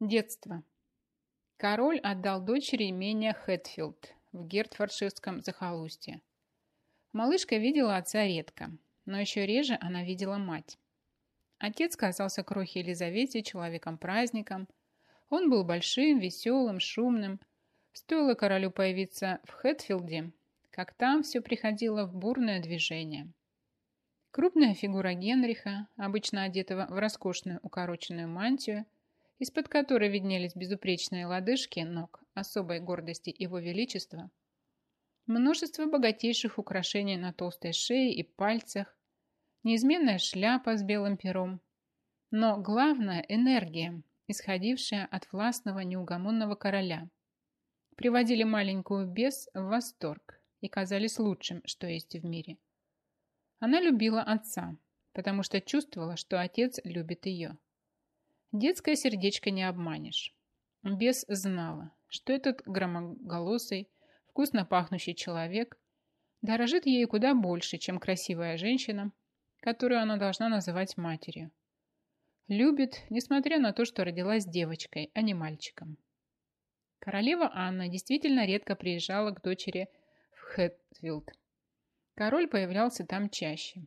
Детство. Король отдал дочери имение Хэтфилд в Гертфордширском захолустье. Малышка видела отца редко, но еще реже она видела мать. Отец казался крохе Елизавете человеком-праздником. Он был большим, веселым, шумным. Стоило королю появиться в Хэтфилде, как там все приходило в бурное движение. Крупная фигура Генриха, обычно одетого в роскошную укороченную мантию, из-под которой виднелись безупречные лодыжки ног особой гордости его величества, множество богатейших украшений на толстой шее и пальцах, неизменная шляпа с белым пером. Но главное – энергия, исходившая от властного неугомонного короля. Приводили маленькую бес в восторг и казались лучшим, что есть в мире. Она любила отца, потому что чувствовала, что отец любит ее. Детское сердечко не обманешь. Бес знала, что этот громоголосый, вкусно пахнущий человек дорожит ей куда больше, чем красивая женщина, которую она должна называть матерью. Любит, несмотря на то, что родилась девочкой, а не мальчиком. Королева Анна действительно редко приезжала к дочери в Хэтфилд. Король появлялся там чаще.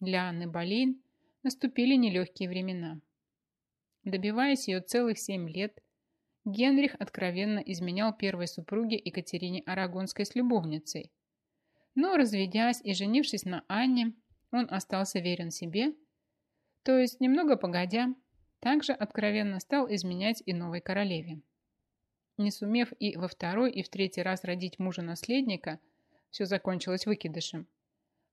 Для Анны Болейн наступили нелегкие времена. Добиваясь ее целых семь лет, Генрих откровенно изменял первой супруге Екатерине Арагонской с любовницей. Но, разведясь и женившись на Анне, он остался верен себе, то есть, немного погодя, также откровенно стал изменять и новой королеве. Не сумев и во второй, и в третий раз родить мужа-наследника, все закончилось выкидышем,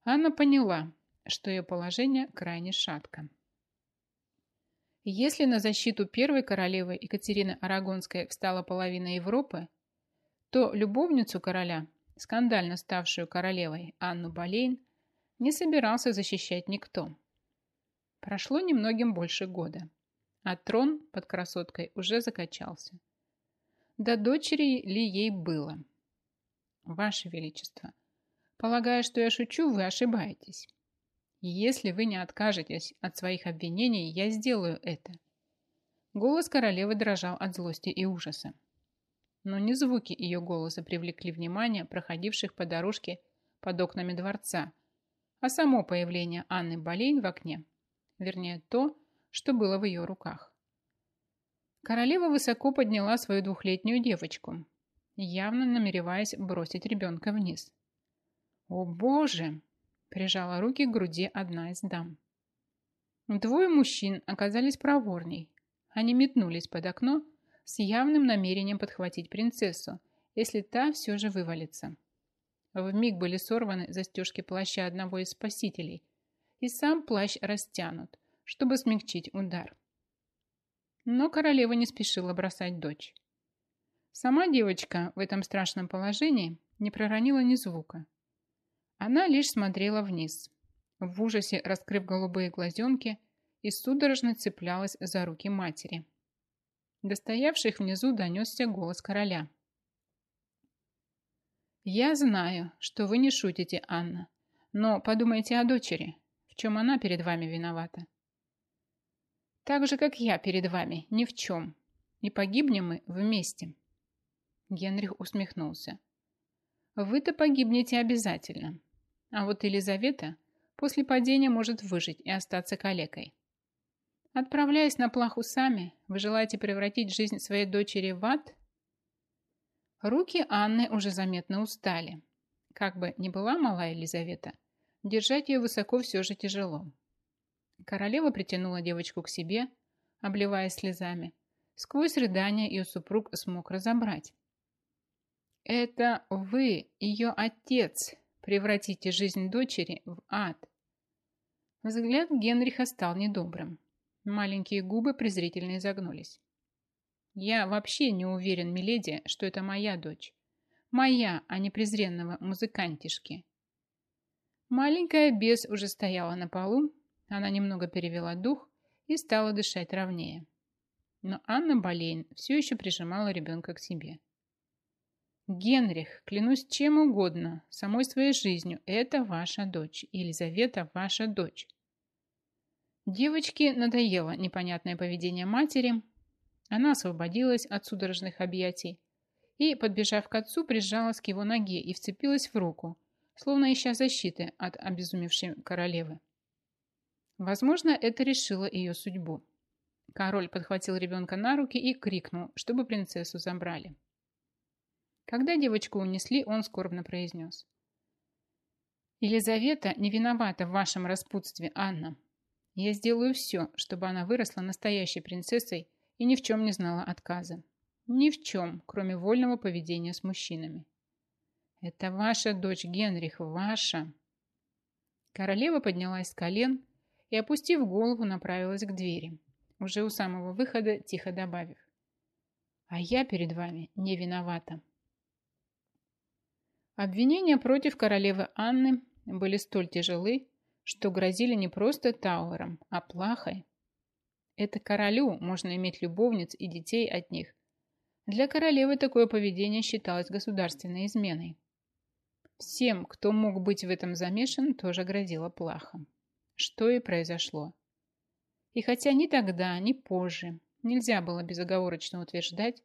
Анна поняла, что ее положение крайне шатко. Если на защиту первой королевы Екатерины Арагонской встала половина Европы, то любовницу короля, скандально ставшую королевой Анну Болейн, не собирался защищать никто. Прошло немногим больше года, а трон под красоткой уже закачался. До дочери ли ей было? Ваше Величество, полагая, что я шучу, вы ошибаетесь. Если вы не откажетесь от своих обвинений, я сделаю это. Голос королевы дрожал от злости и ужаса. Но не звуки ее голоса привлекли внимание проходивших по дорожке под окнами дворца, а само появление Анны Болейн в окне, вернее то, что было в ее руках. Королева высоко подняла свою двухлетнюю девочку, явно намереваясь бросить ребенка вниз. «О боже!» Прижала руки к груди одна из дам. Двое мужчин оказались проворней. Они метнулись под окно с явным намерением подхватить принцессу, если та все же вывалится. В миг были сорваны застежки плаща одного из спасителей, и сам плащ растянут, чтобы смягчить удар. Но королева не спешила бросать дочь. Сама девочка в этом страшном положении не проронила ни звука. Она лишь смотрела вниз, в ужасе раскрыв голубые глазенки и судорожно цеплялась за руки матери. Достоявших внизу донесся голос короля. «Я знаю, что вы не шутите, Анна, но подумайте о дочери, в чем она перед вами виновата. Так же, как я перед вами, ни в чем, и погибнем мы вместе». Генрих усмехнулся. «Вы-то погибнете обязательно, а вот Елизавета после падения может выжить и остаться калекой. Отправляясь на плаху сами, вы желаете превратить жизнь своей дочери в ад? Руки Анны уже заметно устали. Как бы ни была мала Елизавета, держать ее высоко все же тяжело. Королева притянула девочку к себе, обливаясь слезами. Сквозь рыдания ее супруг смог разобрать. «Это вы, ее отец!» Превратите жизнь дочери в ад. Взгляд Генриха стал недобрым. Маленькие губы презрительно изогнулись. Я вообще не уверен, миледи, что это моя дочь. Моя, а не презренного музыкантишки. Маленькая бес уже стояла на полу, она немного перевела дух и стала дышать ровнее. Но Анна Болейн все еще прижимала ребенка к себе. Генрих, клянусь чем угодно, самой своей жизнью, это ваша дочь. Елизавета ваша дочь. Девочке надоело непонятное поведение матери. Она освободилась от судорожных объятий и, подбежав к отцу, прижалась к его ноге и вцепилась в руку, словно ища защиты от обезумевшей королевы. Возможно, это решило ее судьбу. Король подхватил ребенка на руки и крикнул, чтобы принцессу забрали. Когда девочку унесли, он скорбно произнес. «Елизавета не виновата в вашем распутстве, Анна. Я сделаю все, чтобы она выросла настоящей принцессой и ни в чем не знала отказа. Ни в чем, кроме вольного поведения с мужчинами. Это ваша дочь, Генрих, ваша. Королева поднялась с колен и, опустив голову, направилась к двери, уже у самого выхода, тихо добавив. А я перед вами не виновата. Обвинения против королевы Анны были столь тяжелы, что грозили не просто Тауэром, а плахой. Это королю можно иметь любовниц и детей от них. Для королевы такое поведение считалось государственной изменой. Всем, кто мог быть в этом замешан, тоже грозило плаха. Что и произошло. И хотя ни тогда, ни позже нельзя было безоговорочно утверждать,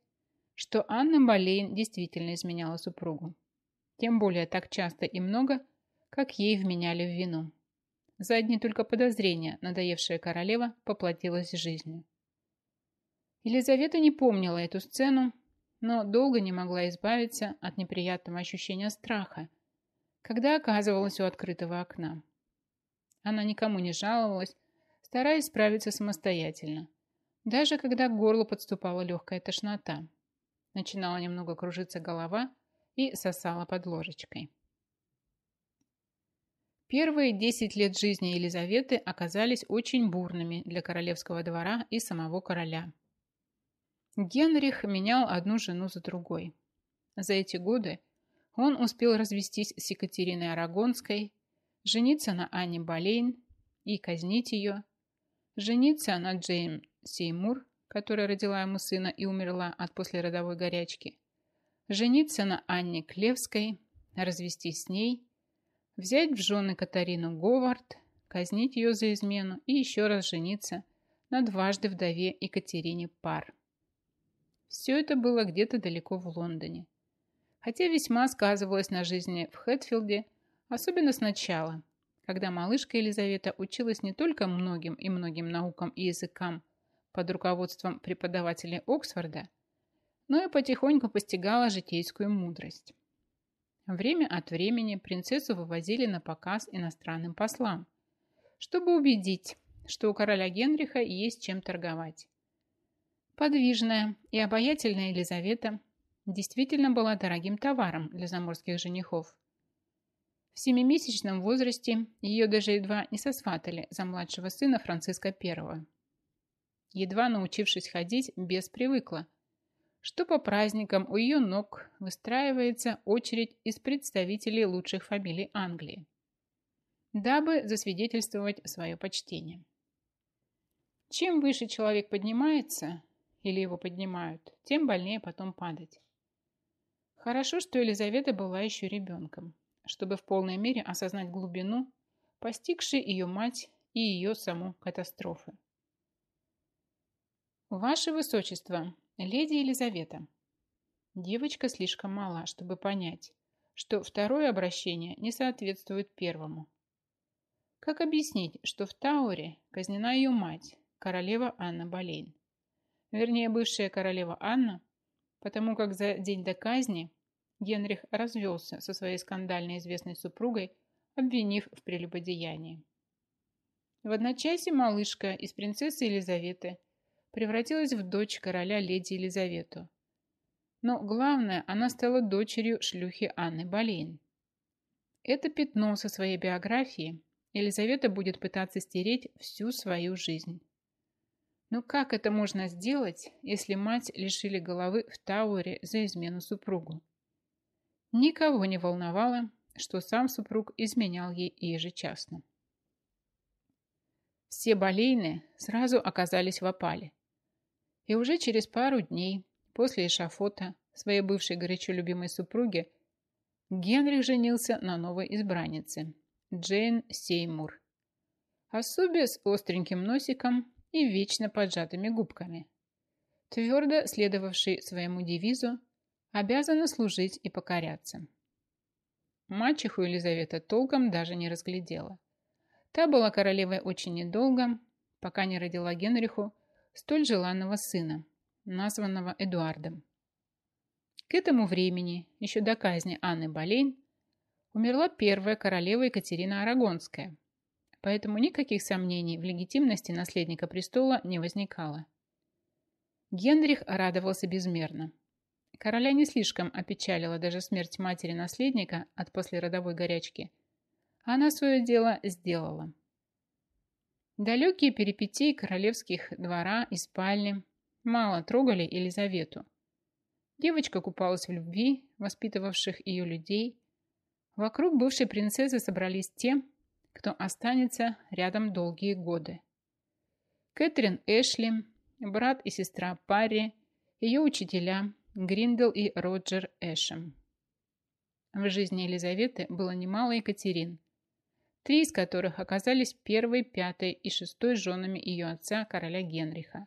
что Анна Болейн действительно изменяла супругу. Тем более так часто и много, как ей вменяли в вину. За одни только подозрения надоевшая королева поплатилась жизнью. Елизавета не помнила эту сцену, но долго не могла избавиться от неприятного ощущения страха, когда оказывалась у открытого окна. Она никому не жаловалась, стараясь справиться самостоятельно, даже когда к горлу подступала легкая тошнота. Начинала немного кружиться голова и сосала под ложечкой. Первые 10 лет жизни Елизаветы оказались очень бурными для королевского двора и самого короля. Генрих менял одну жену за другой. За эти годы он успел развестись с Екатериной Арагонской, жениться на Анне Болейн и казнить ее, жениться на Джейн Сеймур, которая родила ему сына и умерла от послеродовой горячки, жениться на Анне Клевской, развестись с ней – взять в жены Катарину Говард, казнить ее за измену и еще раз жениться на дважды вдове Екатерине Пар. Все это было где-то далеко в Лондоне. Хотя весьма сказывалось на жизни в Хэтфилде, особенно сначала, когда малышка Елизавета училась не только многим и многим наукам и языкам под руководством преподавателей Оксфорда, но и потихоньку постигала житейскую мудрость. Время от времени принцессу вывозили на показ иностранным послам, чтобы убедить, что у короля Генриха есть чем торговать. Подвижная и обаятельная Елизавета действительно была дорогим товаром для заморских женихов. В семимесячном возрасте ее даже едва не сосватали за младшего сына Франциска I. Едва научившись ходить, без привыкла – что по праздникам у ее ног выстраивается очередь из представителей лучших фамилий Англии, дабы засвидетельствовать свое почтение. Чем выше человек поднимается, или его поднимают, тем больнее потом падать. Хорошо, что Елизавета была еще ребенком, чтобы в полной мере осознать глубину, постигшей ее мать и ее саму катастрофы. «Ваше Высочество», Леди Елизавета. Девочка слишком мала, чтобы понять, что второе обращение не соответствует первому. Как объяснить, что в Тауре казнена ее мать, королева Анна Болейн? Вернее, бывшая королева Анна, потому как за день до казни Генрих развелся со своей скандально известной супругой, обвинив в прелюбодеянии. В одночасье малышка из принцессы Елизаветы превратилась в дочь короля леди Елизавету. Но главное, она стала дочерью шлюхи Анны Болейн. Это пятно со своей биографии Елизавета будет пытаться стереть всю свою жизнь. Но как это можно сделать, если мать лишили головы в Тауэре за измену супругу? Никого не волновало, что сам супруг изменял ей ежечасно. Все болейны сразу оказались в опале. И уже через пару дней после эшафота своей бывшей горячо любимой супруги Генрих женился на новой избраннице Джейн Сеймур. Особе с остреньким носиком и вечно поджатыми губками. твердо следовавший своему девизу, обязана служить и покоряться. Мачеху Елизавета толком даже не разглядела. Та была королевой очень недолго, пока не родила Генриху столь желанного сына, названного Эдуардом. К этому времени, еще до казни Анны Болейн, умерла первая королева Екатерина Арагонская, поэтому никаких сомнений в легитимности наследника престола не возникало. Генрих радовался безмерно. Короля не слишком опечалила даже смерть матери-наследника от послеродовой горячки. Она свое дело сделала. Далекие перипетии королевских двора и спальни мало трогали Елизавету. Девочка купалась в любви, воспитывавших ее людей. Вокруг бывшей принцессы собрались те, кто останется рядом долгие годы. Кэтрин Эшли, брат и сестра Парри, ее учителя Гриндел и Роджер Эшем. В жизни Елизаветы было немало Екатерин, три из которых оказались первой, пятой и шестой женами ее отца, короля Генриха.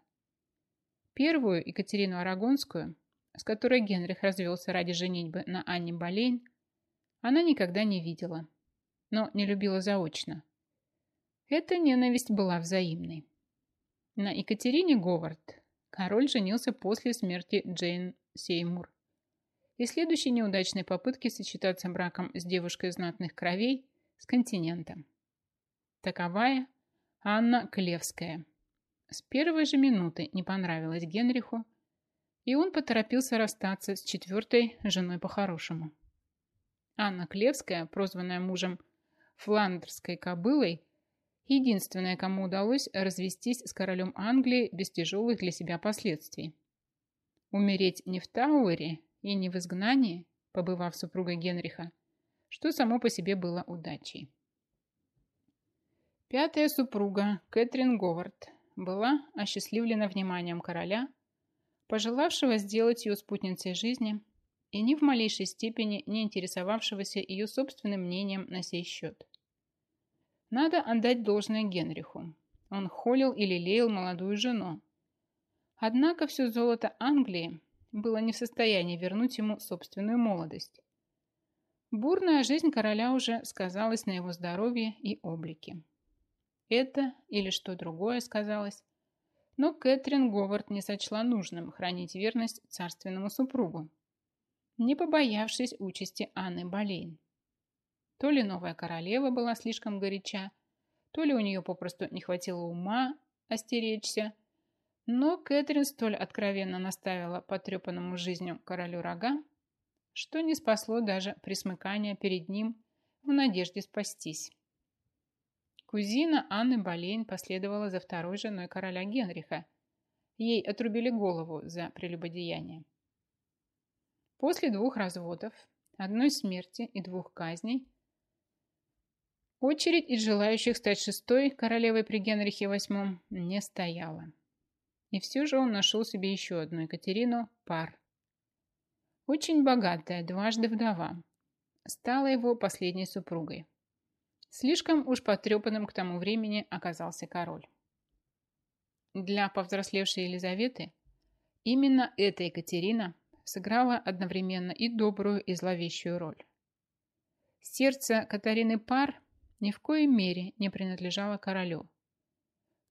Первую, Екатерину Арагонскую, с которой Генрих развелся ради женитьбы на Анне Болейн, она никогда не видела, но не любила заочно. Эта ненависть была взаимной. На Екатерине Говард король женился после смерти Джейн Сеймур. И следующей неудачной попытки сочетаться браком с девушкой знатных кровей с континента. Таковая Анна Клевская. С первой же минуты не понравилась Генриху, и он поторопился расстаться с четвертой женой по-хорошему. Анна Клевская, прозванная мужем фландерской кобылой, единственная, кому удалось развестись с королем Англии без тяжелых для себя последствий. Умереть не в Тауэре и не в изгнании, побывав супругой Генриха, что само по себе было удачей. Пятая супруга, Кэтрин Говард, была осчастливлена вниманием короля, пожелавшего сделать ее спутницей жизни и ни в малейшей степени не интересовавшегося ее собственным мнением на сей счет. Надо отдать должное Генриху. Он холил и лелеял молодую жену, Однако все золото Англии было не в состоянии вернуть ему собственную молодость. Бурная жизнь короля уже сказалась на его здоровье и облике. Это или что другое сказалось, но Кэтрин Говард не сочла нужным хранить верность царственному супругу, не побоявшись участи Анны Болейн. То ли новая королева была слишком горяча, то ли у нее попросту не хватило ума остеречься, но Кэтрин столь откровенно наставила потрепанному жизнью королю рога, что не спасло даже присмыкание перед ним в надежде спастись. Кузина Анны Болейн последовала за второй женой короля Генриха. Ей отрубили голову за прелюбодеяние. После двух разводов, одной смерти и двух казней, очередь из желающих стать шестой королевой при Генрихе VIII не стояла. И все же он нашел себе еще одну Екатерину Пар. Очень богатая, дважды вдова. Стала его последней супругой. Слишком уж потрепанным к тому времени оказался король. Для повзрослевшей Елизаветы именно эта Екатерина сыграла одновременно и добрую, и зловещую роль. Сердце Катарины Пар ни в коей мере не принадлежало королю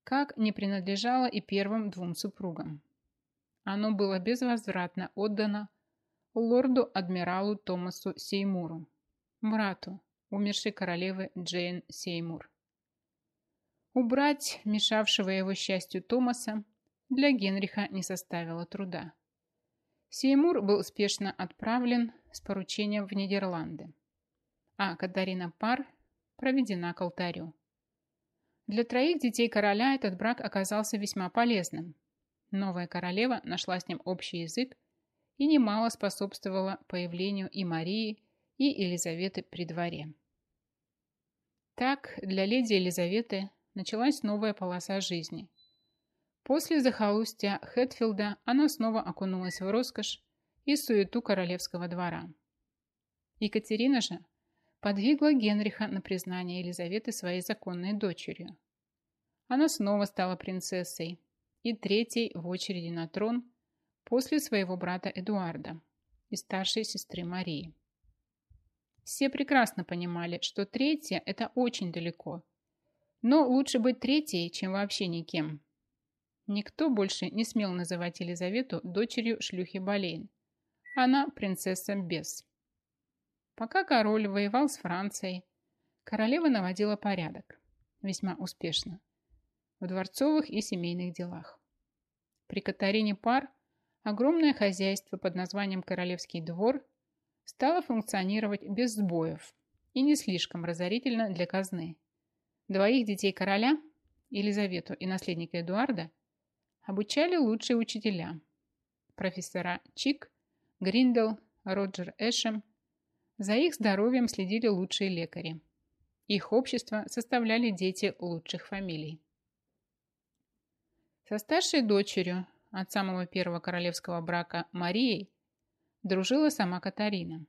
как не принадлежало и первым двум супругам. Оно было безвозвратно отдано лорду-адмиралу Томасу Сеймуру, брату умершей королевы Джейн Сеймур. Убрать мешавшего его счастью Томаса для Генриха не составило труда. Сеймур был успешно отправлен с поручением в Нидерланды, а Катарина Пар проведена к алтарю. Для троих детей короля этот брак оказался весьма полезным. Новая королева нашла с ним общий язык и немало способствовала появлению и Марии, и Елизаветы при дворе. Так, для леди Елизаветы началась новая полоса жизни. После захолустья Хэтфилда она снова окунулась в роскошь и суету королевского двора. Екатерина же подвигла Генриха на признание Елизаветы своей законной дочерью. Она снова стала принцессой и третьей в очереди на трон после своего брата Эдуарда и старшей сестры Марии. Все прекрасно понимали, что третья – это очень далеко. Но лучше быть третьей, чем вообще никем. Никто больше не смел называть Елизавету дочерью шлюхи Болейн. Она принцесса Бес. Пока король воевал с Францией, королева наводила порядок. Весьма успешно. В дворцовых и семейных делах. При Катарине Пар огромное хозяйство под названием Королевский двор стало функционировать без сбоев и не слишком разорительно для казны. Двоих детей короля, Елизавету и наследника Эдуарда, обучали лучшие учителя. Профессора Чик, Гриндел, Роджер Эшем. За их здоровьем следили лучшие лекари. Их общество составляли дети лучших фамилий. Со старшей дочерью от самого первого королевского брака Марией дружила сама Катарина,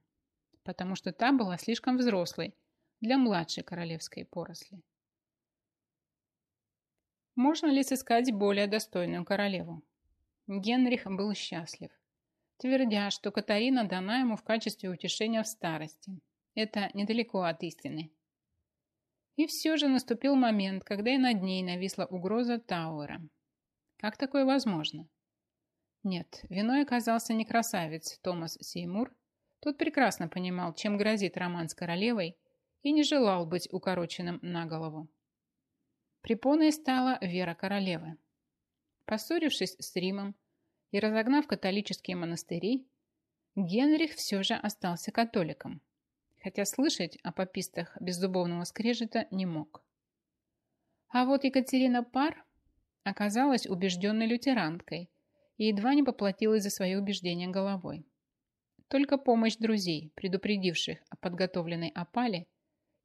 потому что та была слишком взрослой для младшей королевской поросли. Можно ли сыскать более достойную королеву? Генрих был счастлив, твердя, что Катарина дана ему в качестве утешения в старости. Это недалеко от истины. И все же наступил момент, когда и над ней нависла угроза Тауэра. Как такое возможно? Нет, виной оказался не красавец Томас Сеймур. Тот прекрасно понимал, чем грозит роман с королевой, и не желал быть укороченным на голову. Препоной стала вера королевы. Поссорившись с Римом и разогнав католические монастыри, Генрих все же остался католиком, хотя слышать о попистах беззубовного скрежета не мог. А вот Екатерина Пар оказалась убежденной лютеранкой и едва не поплатилась за свои убеждения головой. Только помощь друзей, предупредивших о подготовленной опале,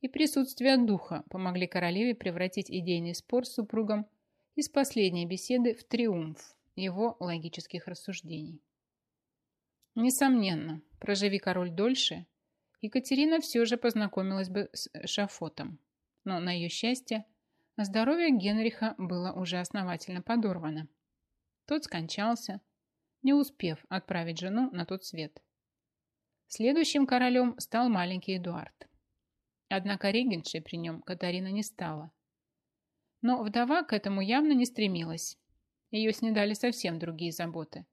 и присутствие духа помогли королеве превратить идейный спор с супругом из последней беседы в триумф его логических рассуждений. Несомненно, проживи король дольше, Екатерина все же познакомилась бы с Шафотом, но на ее счастье здоровье Генриха было уже основательно подорвано. Тот скончался, не успев отправить жену на тот свет. Следующим королем стал маленький Эдуард. Однако регеншей при нем Катарина не стала. Но вдова к этому явно не стремилась. Ее снедали совсем другие заботы.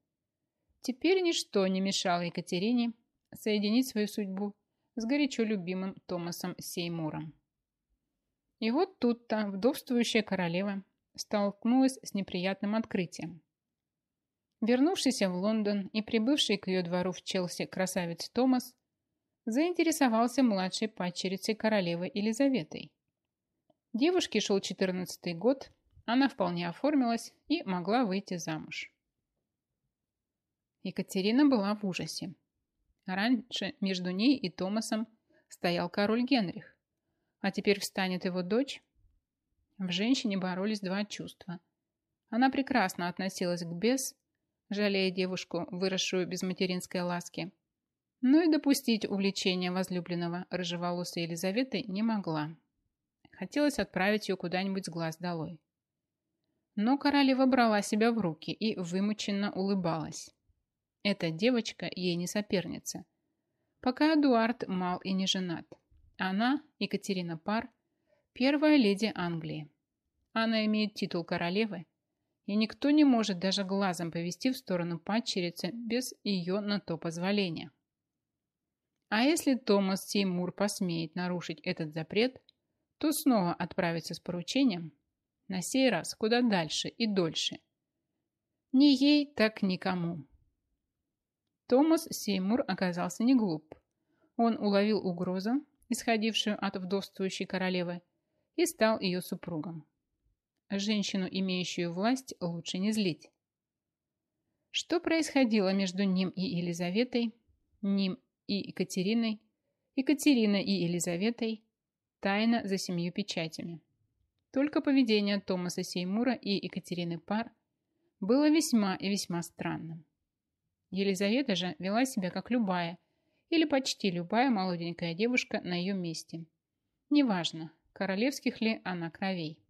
Теперь ничто не мешало Екатерине соединить свою судьбу с горячо любимым Томасом Сеймуром. И вот тут-то вдовствующая королева столкнулась с неприятным открытием. Вернувшийся в Лондон и прибывший к ее двору в Челси красавец Томас заинтересовался младшей падчерицей королевы Елизаветой. Девушке шел 14 год, она вполне оформилась и могла выйти замуж. Екатерина была в ужасе. Раньше между ней и Томасом стоял король Генрих, а теперь встанет его дочь. В женщине боролись два чувства. Она прекрасно относилась к бес, жалея девушку, выросшую без материнской ласки, но и допустить увлечение возлюбленного рыжеволосой Елизаветы не могла. Хотелось отправить ее куда-нибудь с глаз долой. Но королева брала себя в руки и вымученно улыбалась. Эта девочка ей не соперница. Пока Эдуард мал и не женат. Она, Екатерина Пар, первая леди Англии. Она имеет титул королевы, и никто не может даже глазом повести в сторону падчерицы без ее на то позволения. А если Томас Сеймур посмеет нарушить этот запрет, то снова отправится с поручением, на сей раз куда дальше и дольше. Ни ей, так никому. Томас Сеймур оказался не глуп. Он уловил угрозу, исходившую от вдовствующей королевы, и стал ее супругом. Женщину, имеющую власть, лучше не злить. Что происходило между ним и Елизаветой, ним и Екатериной, Екатериной и Елизаветой, тайна за семью печатями. Только поведение Томаса Сеймура и Екатерины Пар было весьма и весьма странным. Елизавета же вела себя как любая или почти любая молоденькая девушка на ее месте. Неважно, королевских ли она кровей.